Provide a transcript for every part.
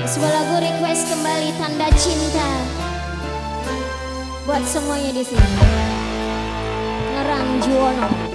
Sebuah lagu request kembali tanda cinta buat semuanya di sini. Ngerang Juwono.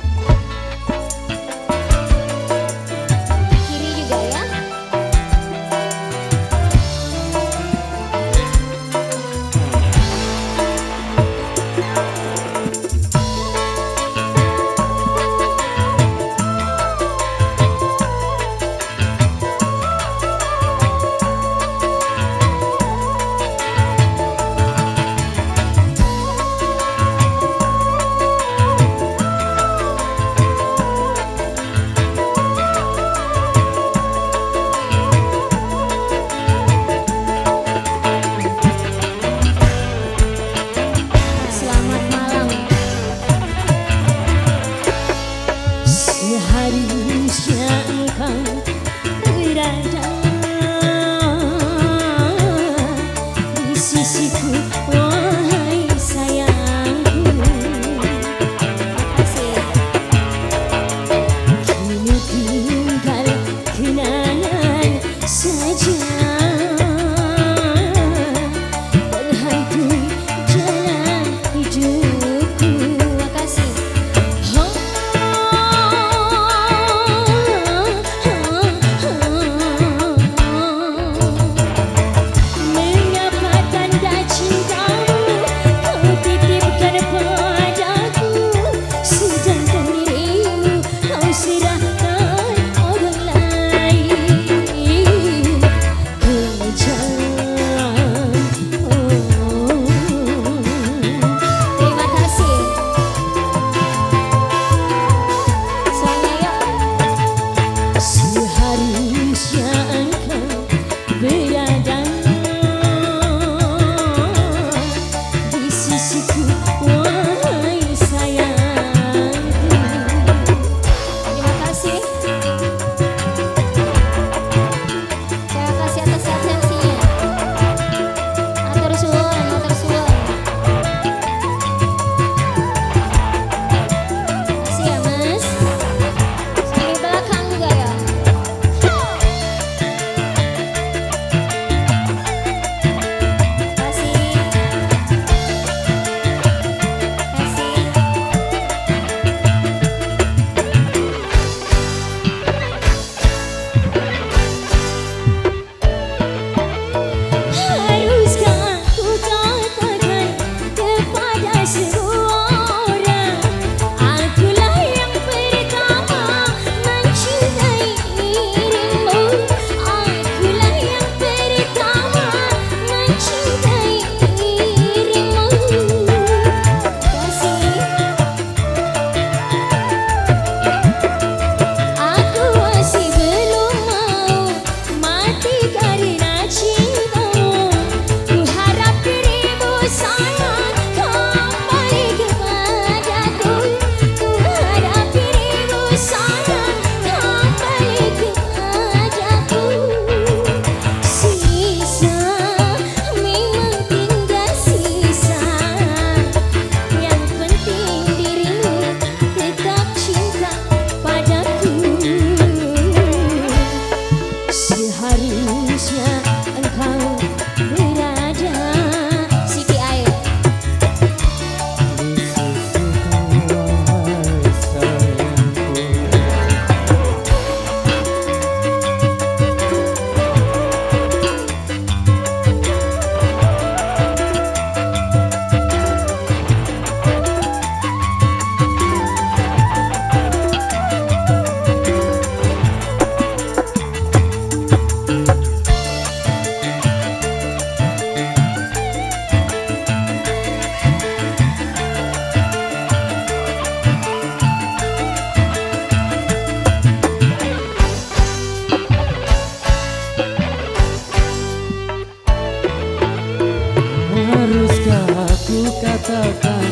tinggalkan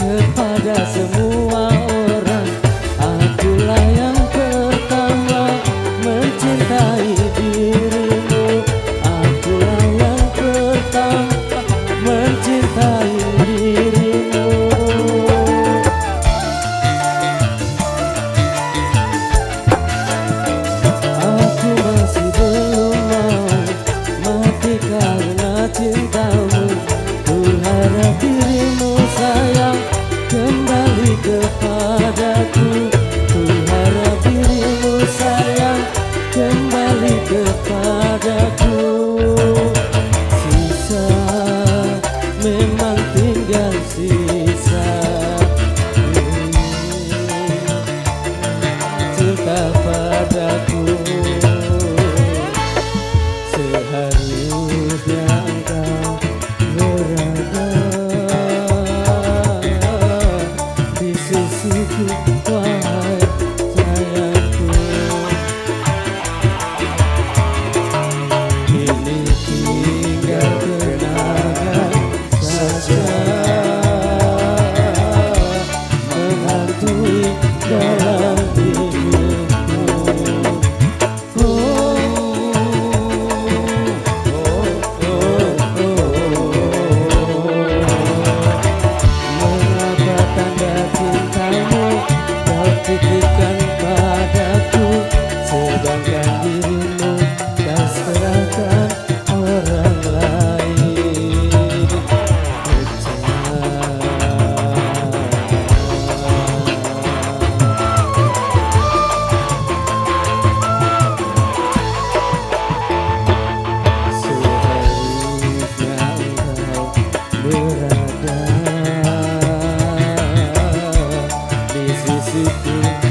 kepada semua kepadaku. Ku harap dirimu sayang kembali kepadaku. Sisa memang tinggal sisa. Cinta padaku. Seharusnya engkau berada teu